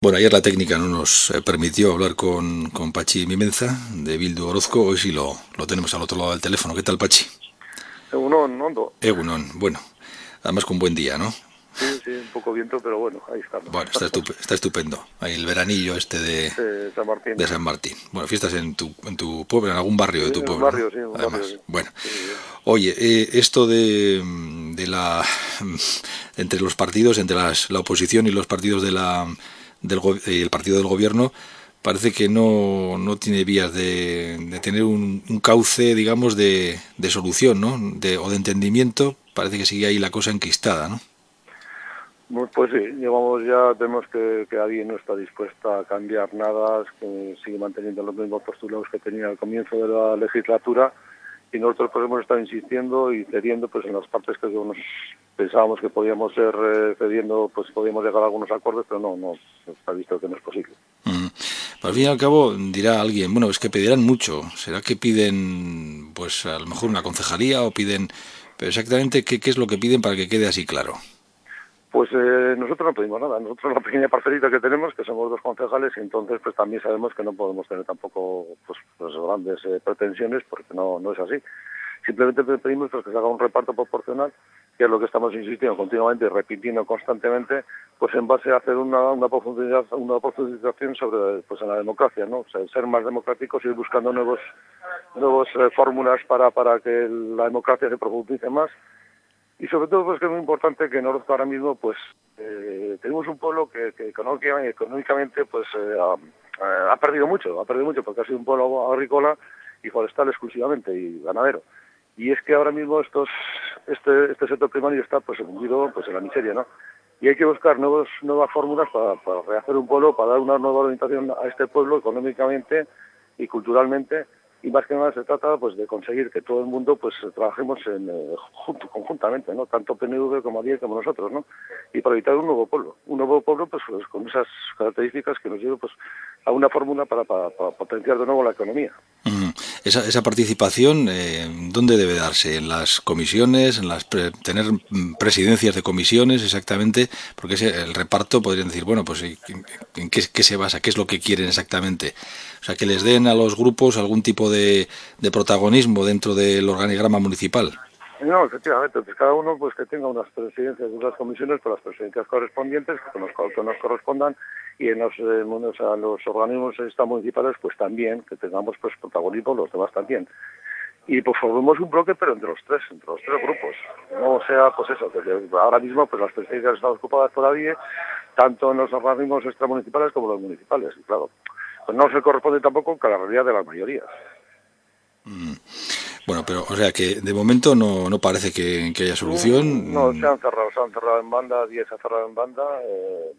Bueno, ayer la técnica no nos eh, permitió hablar con, con Pachi Mimenza de Bildu Orozco. Hoy sí lo, lo tenemos al otro lado del teléfono. ¿Qué tal, Pachi? Egunon, Hondo. Egunon, bueno. Además con buen día, ¿no? Sí, sí, un poco viento, pero bueno, ahí estamos. Bueno, está, estup está estupendo. Ahí el veranillo este de, de, San Martín. de San Martín. Bueno, fiestas en tu, en tu pueblo, en algún barrio de tu pueblo. un barrio, ¿no? sí, en Además, barrio, sí. bueno. Oye, eh, esto de, de la entre los partidos, entre las, la oposición y los partidos de la del y el partido del gobierno, parece que no, no tiene vías de, de tener un, un cauce, digamos, de, de solución, ¿no? De, o de entendimiento. Parece que sigue ahí la cosa enquistada, ¿no? Pues, sí, llevamos ya, vemos que, que nadie no está dispuesta a cambiar nada, sigue manteniendo los mismos postulados que tenía al comienzo de la legislatura y nosotros pues hemos estado insistiendo y cediendo pues en las partes que nos pensábamos que podíamos ser eh, cediendo, pues podíamos llegar a algunos acuerdos, pero no, no, está visto que no es posible. Mm. Al fin y al cabo dirá alguien, bueno, es que pedirán mucho. ¿Será que piden, pues a lo mejor una concejalía o piden... Pero exactamente, ¿qué, qué es lo que piden para que quede así claro? Pues eh, nosotros no pedimos nada. Nosotros la pequeña parcelita que tenemos, que somos dos concejales, y entonces pues también sabemos que no podemos tener tampoco pues, pues, grandes eh, pretensiones, porque no, no es así. Simplemente pedimos pues, que se haga un reparto proporcional, que es lo que estamos insistiendo continuamente y repitiendo constantemente, pues en base a hacer una, una, profundidad, una profundización sobre pues, en la democracia, ¿no? O sea, ser más democráticos ir buscando nuevos, nuevos eh, fórmulas para, para que la democracia se profundice más y sobre todo pues que es muy importante que en Orozco ahora mismo pues eh, tenemos un pueblo que, que económicamente, pues eh, ha, ha, perdido mucho, ha perdido mucho porque ha sido un pueblo agrícola y forestal exclusivamente y ganadero. Y es que ahora mismo estos este este sector primario está pues hundido pues en la miseria, ¿no? Y hay que buscar nuevos nuevas fórmulas para, para rehacer un pueblo, para dar una nueva orientación a este pueblo económicamente y culturalmente. Y más que nada se trata pues de conseguir que todo el mundo pues trabajemos en, eh, junto, conjuntamente no tanto PNV como ADIE como nosotros no y para evitar un nuevo pueblo. Un nuevo pueblo pues, pues con esas características que nos lleve pues a una fórmula para, potenciar de nuevo la economía. Esa, esa participación, eh, ¿dónde debe darse? ¿En las comisiones? ¿En las pre tener mm, presidencias de comisiones exactamente? Porque ese, el reparto podrían decir, bueno, pues ¿en, qué, se basa? ¿Qué es lo que quieren exactamente? O sea, que les den a los grupos algún tipo de protagonismo dentro del organigrama municipal. No, efectivamente, pues cada uno pues que tenga unas presidencias de unas comisiones con las presidencias correspondientes que nos, que nos correspondan y en los, eh, sea, los organismos municipales pues también que tengamos pues protagonismo los demás también. Y pues formemos un bloque pero entre los tres entre los tres grupos. No sea pues eso que ahora mismo pues las presidencias están ocupadas por nadie tanto en los organismos extramunicipales como los municipales y claro. Pues no se corresponde tampoco con la realidad de las mayorías mm. Bueno, pero, o sea, que de momento no, no parece que, que, haya solución. No, se han cerrado, se han cerrado en banda, 10 se han cerrado en banda, eh,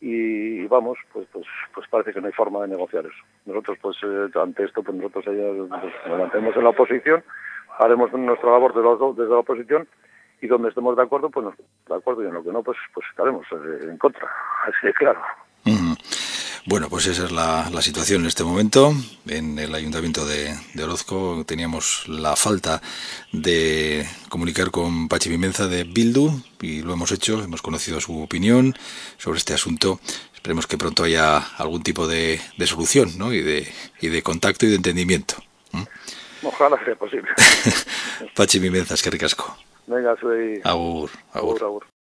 y, y, vamos, pues, pues pues parece que no hay forma de negociar eso. Nosotros, pues, eh, ante esto, pues nosotros ya, pues, nos mantenemos en la oposición, haremos nuestra labor de los dos desde la oposición, y donde estemos de acuerdo, pues nos de acuerdo, y en lo que no, pues, pues estaremos eh, en contra, así de claro. Uh -huh. Bueno, pues esa es la, la, situación en este momento. En el Ayuntamiento de, de, Orozco teníamos la falta de comunicar con Pachi Mimenza de Bildu y lo hemos hecho, hemos conocido su opinión sobre este asunto. Esperemos que pronto haya algún tipo de, de solución ¿no? y, de, y de contacto y de entendimiento. ¿Mm? Ojalá sea posible. Pachi Mimenza, es que ricasco. Venga, soy... Agur, agur. agur, agur.